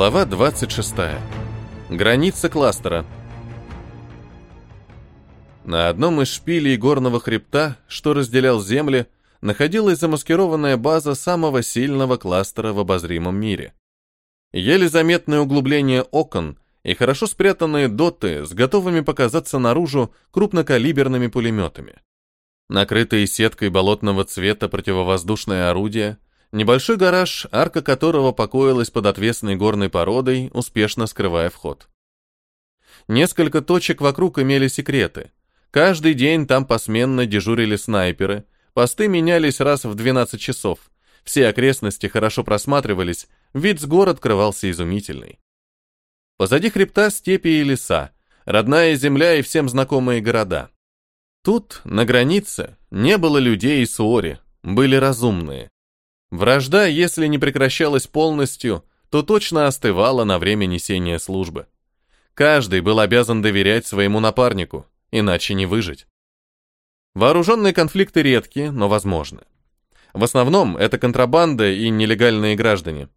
Глава 26. Граница кластера. На одном из шпилей горного хребта, что разделял земли, находилась замаскированная база самого сильного кластера в обозримом мире. Еле заметное углубление окон и хорошо спрятанные доты с готовыми показаться наружу крупнокалиберными пулеметами. Накрытые сеткой болотного цвета противовоздушное орудие, небольшой гараж, арка которого покоилась под отвесной горной породой, успешно скрывая вход. Несколько точек вокруг имели секреты. Каждый день там посменно дежурили снайперы, посты менялись раз в 12 часов, все окрестности хорошо просматривались, вид с гор открывался изумительный. Позади хребта степи и леса, родная земля и всем знакомые города. Тут, на границе, не было людей и суори, были разумные. Вражда, если не прекращалась полностью, то точно остывала на время несения службы. Каждый был обязан доверять своему напарнику, иначе не выжить. Вооруженные конфликты редки, но возможны. В основном это контрабанда и нелегальные граждане.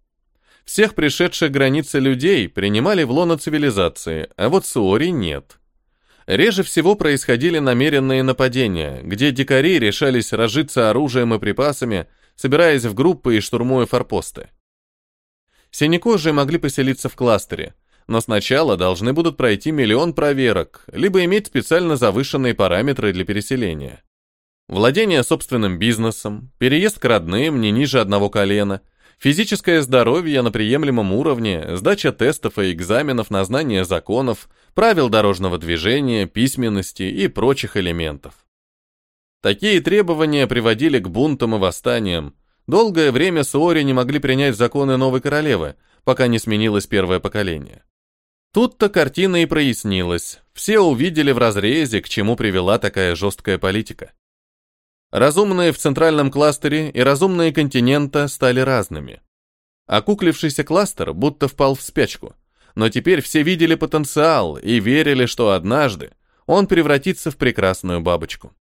Всех пришедших границы людей принимали в лоно цивилизации, а вот суори нет. Реже всего происходили намеренные нападения, где дикари решались разжиться оружием и припасами, собираясь в группы и штурмуя форпосты. Синекожие могли поселиться в кластере, но сначала должны будут пройти миллион проверок, либо иметь специально завышенные параметры для переселения. Владение собственным бизнесом, переезд к родным не ниже одного колена – Физическое здоровье на приемлемом уровне, сдача тестов и экзаменов на знание законов, правил дорожного движения, письменности и прочих элементов. Такие требования приводили к бунтам и восстаниям. Долгое время Суори не могли принять законы новой королевы, пока не сменилось первое поколение. Тут-то картина и прояснилась. Все увидели в разрезе, к чему привела такая жесткая политика. Разумные в центральном кластере и разумные континента стали разными. Окуклившийся кластер будто впал в спячку, но теперь все видели потенциал и верили, что однажды он превратится в прекрасную бабочку.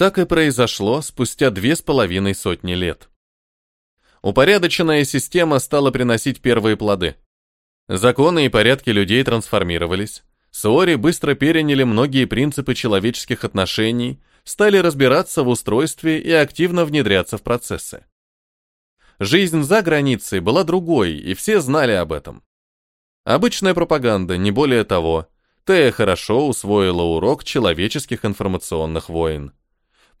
Так и произошло спустя две с половиной сотни лет. Упорядоченная система стала приносить первые плоды. Законы и порядки людей трансформировались. Суори быстро переняли многие принципы человеческих отношений, стали разбираться в устройстве и активно внедряться в процессы. Жизнь за границей была другой, и все знали об этом. Обычная пропаганда, не более того. Тея хорошо усвоила урок человеческих информационных войн.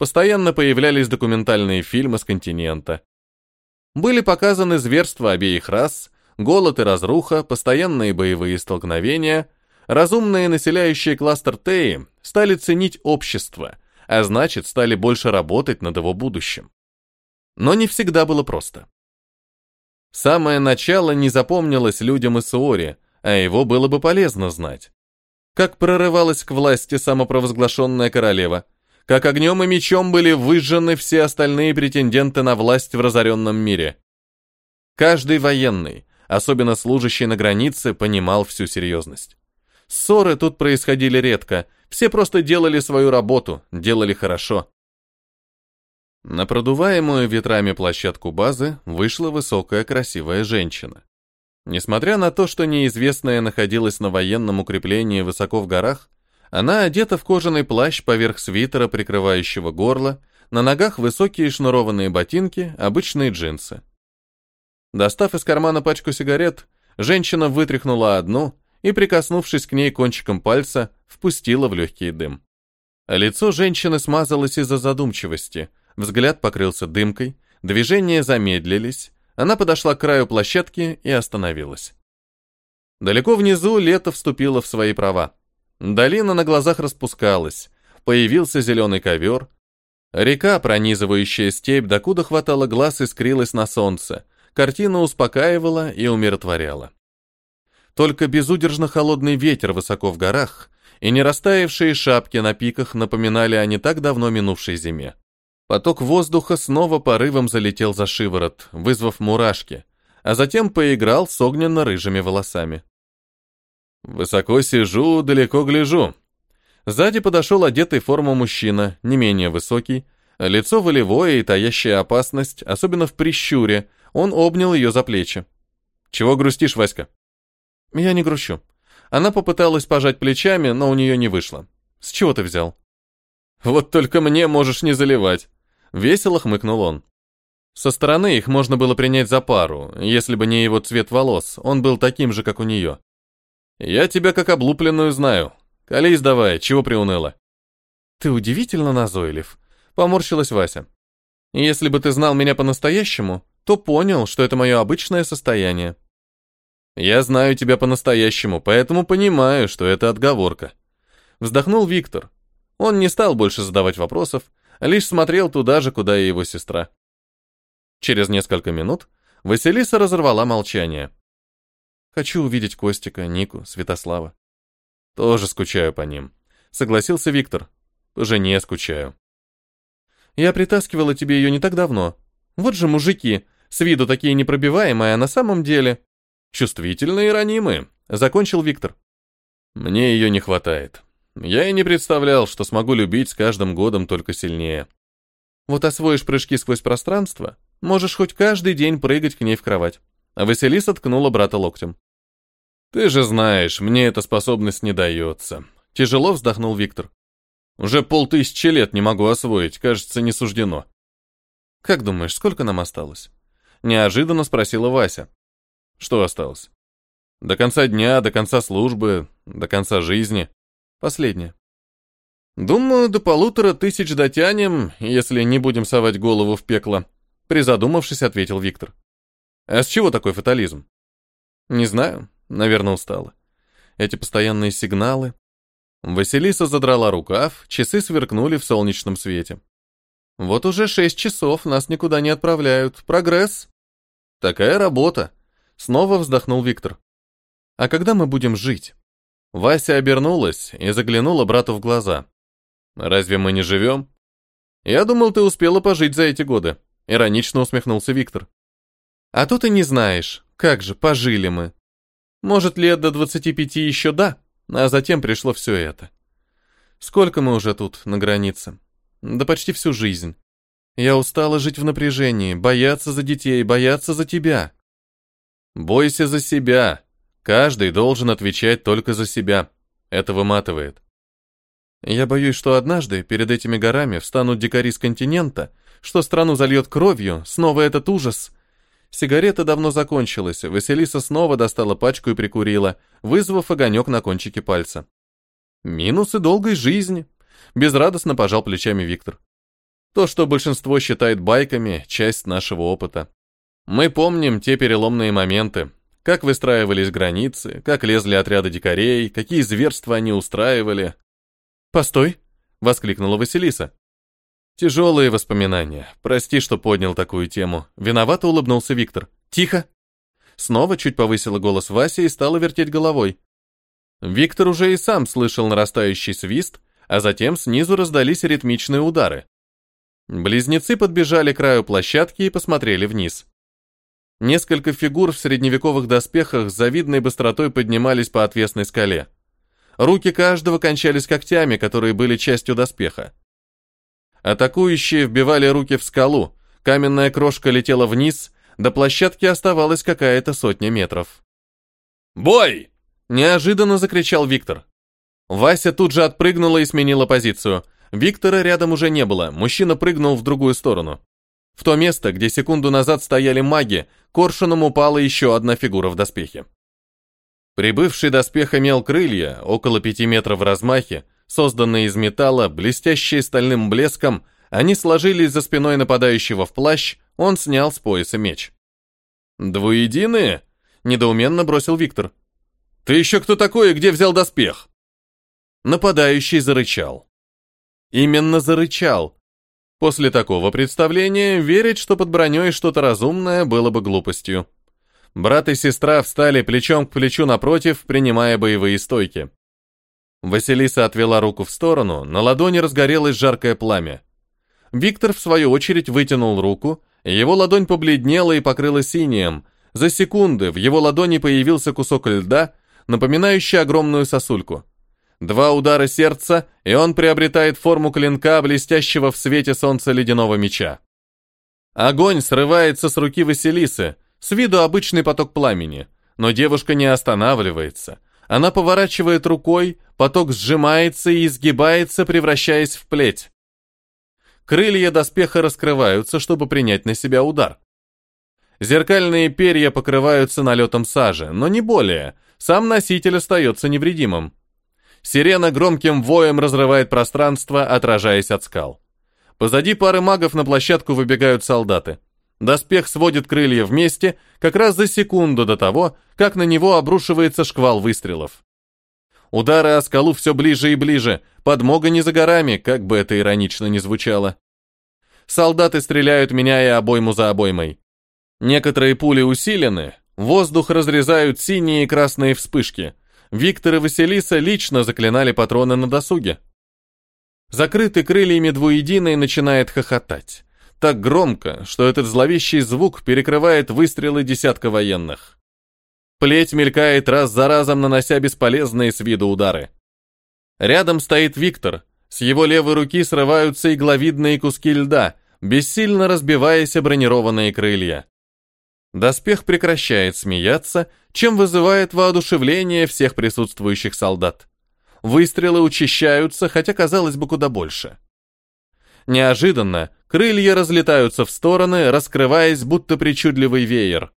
Постоянно появлялись документальные фильмы с континента. Были показаны зверства обеих рас, голод и разруха, постоянные боевые столкновения. Разумные, населяющие кластер Теи, стали ценить общество – а значит, стали больше работать над его будущим. Но не всегда было просто. Самое начало не запомнилось людям из Суори, а его было бы полезно знать. Как прорывалась к власти самопровозглашенная королева, как огнем и мечом были выжжены все остальные претенденты на власть в разоренном мире. Каждый военный, особенно служащий на границе, понимал всю серьезность. Ссоры тут происходили редко, все просто делали свою работу, делали хорошо. На продуваемую ветрами площадку базы вышла высокая красивая женщина. Несмотря на то, что неизвестная находилась на военном укреплении высоко в горах, она одета в кожаный плащ поверх свитера, прикрывающего горло, на ногах высокие шнурованные ботинки, обычные джинсы. Достав из кармана пачку сигарет, женщина вытряхнула одну и, прикоснувшись к ней кончиком пальца, впустила в легкий дым. Лицо женщины смазалось из-за задумчивости, взгляд покрылся дымкой, движения замедлились, она подошла к краю площадки и остановилась. Далеко внизу лето вступило в свои права. Долина на глазах распускалась, появился зеленый ковер. Река, пронизывающая степь, докуда хватало глаз, искрилась на солнце. Картина успокаивала и умиротворяла. Только безудержно холодный ветер высоко в горах и не растаявшие шапки на пиках напоминали о не так давно минувшей зиме. Поток воздуха снова порывом залетел за шиворот, вызвав мурашки, а затем поиграл с огненно-рыжими волосами. «Высоко сижу, далеко гляжу». Сзади подошел одетый в форму мужчина, не менее высокий, лицо волевое и таящее опасность, особенно в прищуре, он обнял ее за плечи. Чего грустишь, Васька? Я не грущу. Она попыталась пожать плечами, но у нее не вышло. С чего ты взял? Вот только мне можешь не заливать. Весело хмыкнул он. Со стороны их можно было принять за пару, если бы не его цвет волос, он был таким же, как у нее. Я тебя как облупленную знаю. Колись давай, чего приуныла? Ты удивительно назойлив, поморщилась Вася. Если бы ты знал меня по-настоящему, то понял, что это мое обычное состояние. Я знаю тебя по-настоящему, поэтому понимаю, что это отговорка. Вздохнул Виктор. Он не стал больше задавать вопросов, лишь смотрел туда же, куда и его сестра. Через несколько минут Василиса разорвала молчание. Хочу увидеть Костика, Нику, Святослава. Тоже скучаю по ним. Согласился Виктор. По жене скучаю. Я притаскивала тебе ее не так давно. Вот же мужики, с виду такие непробиваемые, а на самом деле... Чувствительные и ранимые, закончил Виктор. Мне ее не хватает. Я и не представлял, что смогу любить с каждым годом только сильнее. Вот освоишь прыжки сквозь пространство, можешь хоть каждый день прыгать к ней в кровать. Василиса ткнула брата локтем. «Ты же знаешь, мне эта способность не дается». Тяжело вздохнул Виктор. «Уже полтысячи лет не могу освоить, кажется, не суждено». «Как думаешь, сколько нам осталось?» Неожиданно спросила Вася. «Что осталось?» «До конца дня, до конца службы, до конца жизни. Последнее». «Думаю, до полутора тысяч дотянем, если не будем совать голову в пекло», призадумавшись, ответил Виктор. «А с чего такой фатализм?» «Не знаю. Наверное, устала. Эти постоянные сигналы. Василиса задрала рукав, часы сверкнули в солнечном свете. Вот уже шесть часов, нас никуда не отправляют. Прогресс. Такая работа. Снова вздохнул Виктор. А когда мы будем жить? Вася обернулась и заглянула брату в глаза. Разве мы не живем? Я думал, ты успела пожить за эти годы. Иронично усмехнулся Виктор. А то ты не знаешь, как же пожили мы. Может, лет до 25 еще да, а затем пришло все это. Сколько мы уже тут, на границе? Да почти всю жизнь. Я устала жить в напряжении, бояться за детей, бояться за тебя. Бойся за себя. Каждый должен отвечать только за себя. Это выматывает. Я боюсь, что однажды перед этими горами встанут дикари с континента, что страну зальет кровью, снова этот ужас, Сигарета давно закончилась, Василиса снова достала пачку и прикурила, вызвав огонек на кончике пальца. «Минусы долгой жизни», — безрадостно пожал плечами Виктор. «То, что большинство считает байками, часть нашего опыта. Мы помним те переломные моменты, как выстраивались границы, как лезли отряды дикарей, какие зверства они устраивали». «Постой!» — воскликнула Василиса. Тяжелые воспоминания. Прости, что поднял такую тему. Виновато улыбнулся Виктор. Тихо. Снова чуть повысила голос Вася и стала вертеть головой. Виктор уже и сам слышал нарастающий свист, а затем снизу раздались ритмичные удары. Близнецы подбежали к краю площадки и посмотрели вниз. Несколько фигур в средневековых доспехах с завидной быстротой поднимались по отвесной скале. Руки каждого кончались когтями, которые были частью доспеха. Атакующие вбивали руки в скалу, каменная крошка летела вниз, до площадки оставалась какая-то сотня метров. «Бой!» – неожиданно закричал Виктор. Вася тут же отпрыгнула и сменила позицию. Виктора рядом уже не было, мужчина прыгнул в другую сторону. В то место, где секунду назад стояли маги, коршуном упала еще одна фигура в доспехе. Прибывший доспех имел крылья, около пяти метров в размахе, Созданные из металла, блестящие стальным блеском, они сложились за спиной нападающего в плащ, он снял с пояса меч. «Двуединые?» — недоуменно бросил Виктор. «Ты еще кто такой и где взял доспех?» Нападающий зарычал. Именно зарычал. После такого представления верить, что под броней что-то разумное, было бы глупостью. Брат и сестра встали плечом к плечу напротив, принимая боевые стойки. Василиса отвела руку в сторону, на ладони разгорелось жаркое пламя. Виктор, в свою очередь, вытянул руку, его ладонь побледнела и покрылась синим. За секунды в его ладони появился кусок льда, напоминающий огромную сосульку. Два удара сердца, и он приобретает форму клинка, блестящего в свете солнца ледяного меча. Огонь срывается с руки Василисы, С виду обычный поток пламени, но девушка не останавливается. Она поворачивает рукой, поток сжимается и изгибается, превращаясь в плеть. Крылья доспеха раскрываются, чтобы принять на себя удар. Зеркальные перья покрываются налетом сажи, но не более. Сам носитель остается невредимым. Сирена громким воем разрывает пространство, отражаясь от скал. Позади пары магов на площадку выбегают солдаты. Доспех сводит крылья вместе, как раз за секунду до того, как на него обрушивается шквал выстрелов. Удары о скалу все ближе и ближе, подмога не за горами, как бы это иронично ни звучало. Солдаты стреляют, меняя обойму за обоймой. Некоторые пули усилены, воздух разрезают синие и красные вспышки. Виктор и Василиса лично заклинали патроны на досуге. Закрытый крыльями двуединый начинает хохотать. Так громко, что этот зловещий звук перекрывает выстрелы десятка военных. Плеть мелькает раз за разом, нанося бесполезные с виду удары. Рядом стоит Виктор. С его левой руки срываются игловидные куски льда, бессильно разбиваясь бронированные крылья. Доспех прекращает смеяться, чем вызывает воодушевление всех присутствующих солдат. Выстрелы учащаются, хотя казалось бы куда больше. Неожиданно крылья разлетаются в стороны, раскрываясь будто причудливый веер.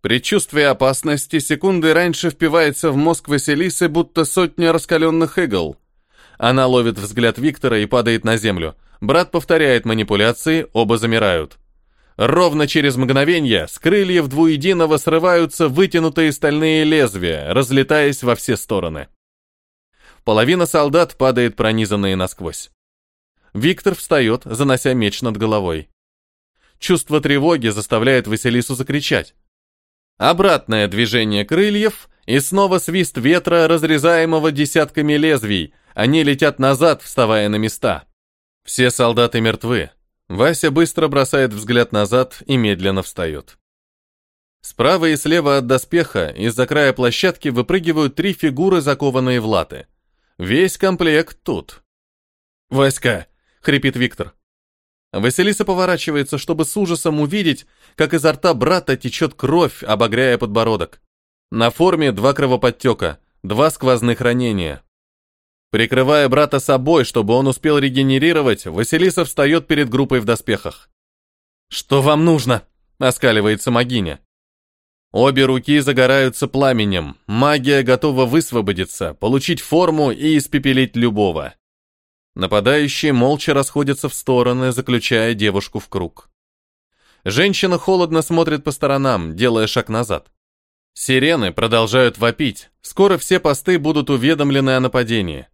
Предчувствие опасности секунды раньше впивается в мозг Василисы, будто сотня раскаленных игл. Она ловит взгляд Виктора и падает на землю. Брат повторяет манипуляции, оба замирают. Ровно через мгновение с крыльев двуединого срываются вытянутые стальные лезвия, разлетаясь во все стороны. Половина солдат падает пронизанные насквозь. Виктор встает, занося меч над головой. Чувство тревоги заставляет Василису закричать. Обратное движение крыльев и снова свист ветра, разрезаемого десятками лезвий. Они летят назад, вставая на места. Все солдаты мертвы. Вася быстро бросает взгляд назад и медленно встает. Справа и слева от доспеха из-за края площадки выпрыгивают три фигуры, закованные в латы. Весь комплект тут. «Васька!» — хрипит Виктор. Василиса поворачивается, чтобы с ужасом увидеть, как изо рта брата течет кровь, обогряя подбородок. На форме два кровоподтека, два сквозных ранения. Прикрывая брата собой, чтобы он успел регенерировать, Василиса встает перед группой в доспехах. «Что вам нужно?» — оскаливается магиня. Обе руки загораются пламенем, магия готова высвободиться, получить форму и испепелить любого. Нападающие молча расходятся в стороны, заключая девушку в круг. Женщина холодно смотрит по сторонам, делая шаг назад. Сирены продолжают вопить. Скоро все посты будут уведомлены о нападении.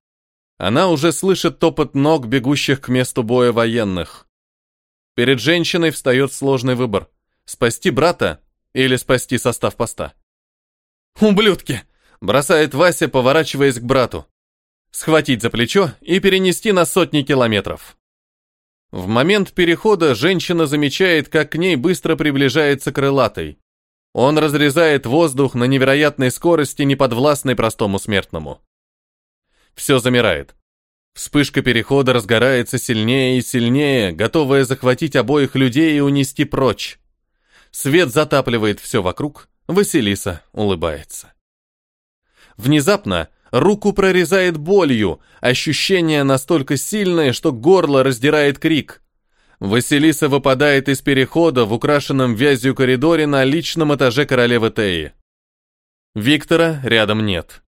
Она уже слышит топот ног, бегущих к месту боя военных. Перед женщиной встает сложный выбор. Спасти брата или спасти состав поста. «Ублюдки!» – бросает Вася, поворачиваясь к брату схватить за плечо и перенести на сотни километров. В момент перехода женщина замечает, как к ней быстро приближается крылатый. Он разрезает воздух на невероятной скорости, неподвластной простому смертному. Все замирает. Вспышка перехода разгорается сильнее и сильнее, готовая захватить обоих людей и унести прочь. Свет затапливает все вокруг, Василиса улыбается. Внезапно Руку прорезает болью, ощущение настолько сильное, что горло раздирает крик. Василиса выпадает из перехода в украшенном вязью коридоре на личном этаже королевы Теи. Виктора рядом нет.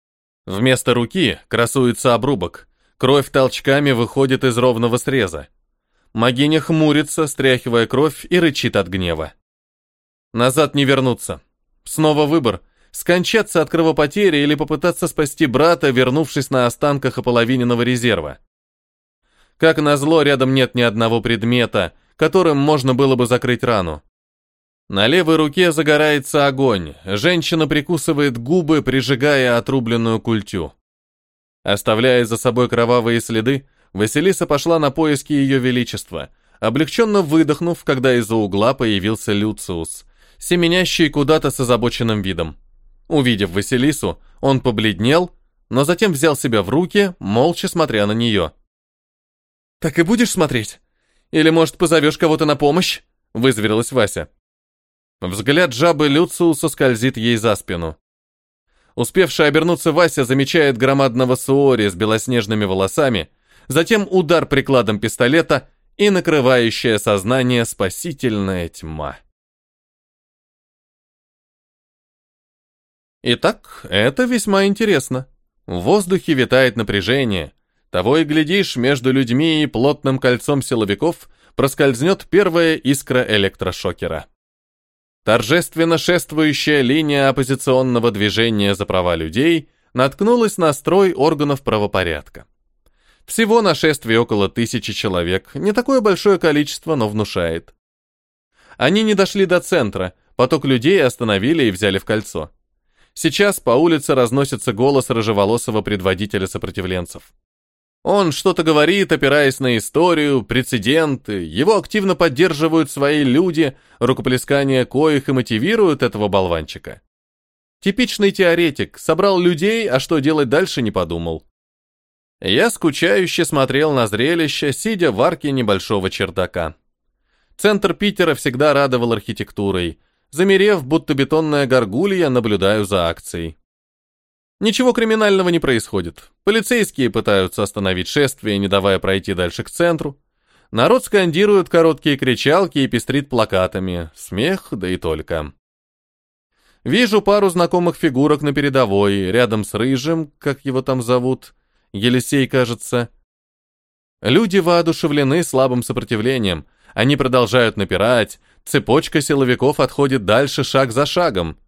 Вместо руки красуется обрубок. Кровь толчками выходит из ровного среза. Магиня хмурится, стряхивая кровь и рычит от гнева. Назад не вернуться. Снова выбор — скончаться от кровопотери или попытаться спасти брата, вернувшись на останках ополовиненного резерва. Как назло, рядом нет ни одного предмета, которым можно было бы закрыть рану. На левой руке загорается огонь, женщина прикусывает губы, прижигая отрубленную культю. Оставляя за собой кровавые следы, Василиса пошла на поиски ее величества, облегченно выдохнув, когда из-за угла появился Люциус, семенящий куда-то с озабоченным видом. Увидев Василису, он побледнел, но затем взял себя в руки, молча смотря на нее. «Так и будешь смотреть? Или, может, позовешь кого-то на помощь?» – вызверилась Вася. Взгляд жабы Люциуса скользит ей за спину. Успевший обернуться Вася замечает громадного Суори с белоснежными волосами, затем удар прикладом пистолета и накрывающее сознание спасительная тьма. Итак, это весьма интересно. В воздухе витает напряжение. Того и глядишь, между людьми и плотным кольцом силовиков проскользнет первая искра электрошокера. Торжественно шествующая линия оппозиционного движения за права людей наткнулась на строй органов правопорядка. Всего нашествие около тысячи человек, не такое большое количество, но внушает. Они не дошли до центра, поток людей остановили и взяли в кольцо. Сейчас по улице разносится голос рыжеволосого предводителя сопротивленцев. Он что-то говорит, опираясь на историю, прецеденты, его активно поддерживают свои люди, рукоплескания коих и мотивируют этого болванчика. Типичный теоретик, собрал людей, а что делать дальше не подумал. Я скучающе смотрел на зрелище, сидя в арке небольшого чердака. Центр Питера всегда радовал архитектурой – Замерев, будто бетонная горгулья, наблюдаю за акцией. Ничего криминального не происходит. Полицейские пытаются остановить шествие, не давая пройти дальше к центру. Народ скандирует короткие кричалки и пестрит плакатами. Смех, да и только. Вижу пару знакомых фигурок на передовой, рядом с Рыжим, как его там зовут, Елисей, кажется. Люди воодушевлены слабым сопротивлением. Они продолжают напирать, цепочка силовиков отходит дальше шаг за шагом.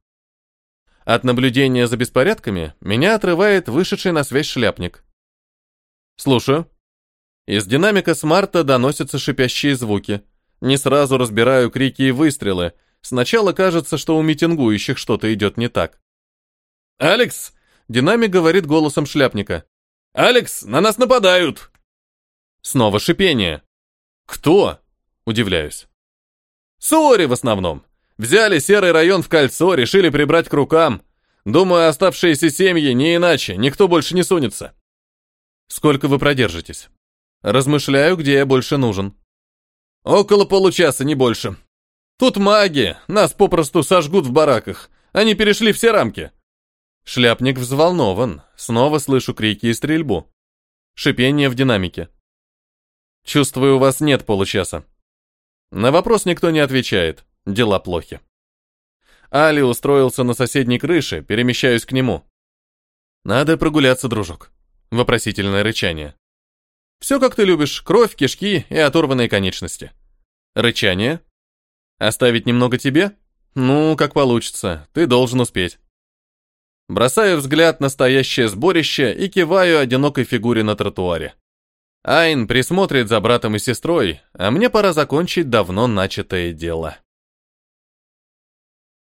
От наблюдения за беспорядками меня отрывает вышедший на связь шляпник. Слушаю. Из динамика смарта доносятся шипящие звуки. Не сразу разбираю крики и выстрелы. Сначала кажется, что у митингующих что-то идет не так. «Алекс!» — динамик говорит голосом шляпника. «Алекс, на нас нападают!» Снова шипение. «Кто?» — удивляюсь. Суори в основном. Взяли серый район в кольцо, решили прибрать к рукам. Думаю, оставшиеся семьи не иначе, никто больше не сунется. Сколько вы продержитесь? Размышляю, где я больше нужен. Около получаса, не больше. Тут маги, нас попросту сожгут в бараках. Они перешли все рамки. Шляпник взволнован. Снова слышу крики и стрельбу. Шипение в динамике. Чувствую, у вас нет получаса. На вопрос никто не отвечает. Дела плохи. Али устроился на соседней крыше, перемещаюсь к нему. «Надо прогуляться, дружок». Вопросительное рычание. «Все, как ты любишь. Кровь, кишки и оторванные конечности». Рычание. «Оставить немного тебе?» «Ну, как получится. Ты должен успеть». Бросаю взгляд на стоящее сборище и киваю одинокой фигуре на тротуаре. Айн присмотрит за братом и сестрой, а мне пора закончить давно начатое дело.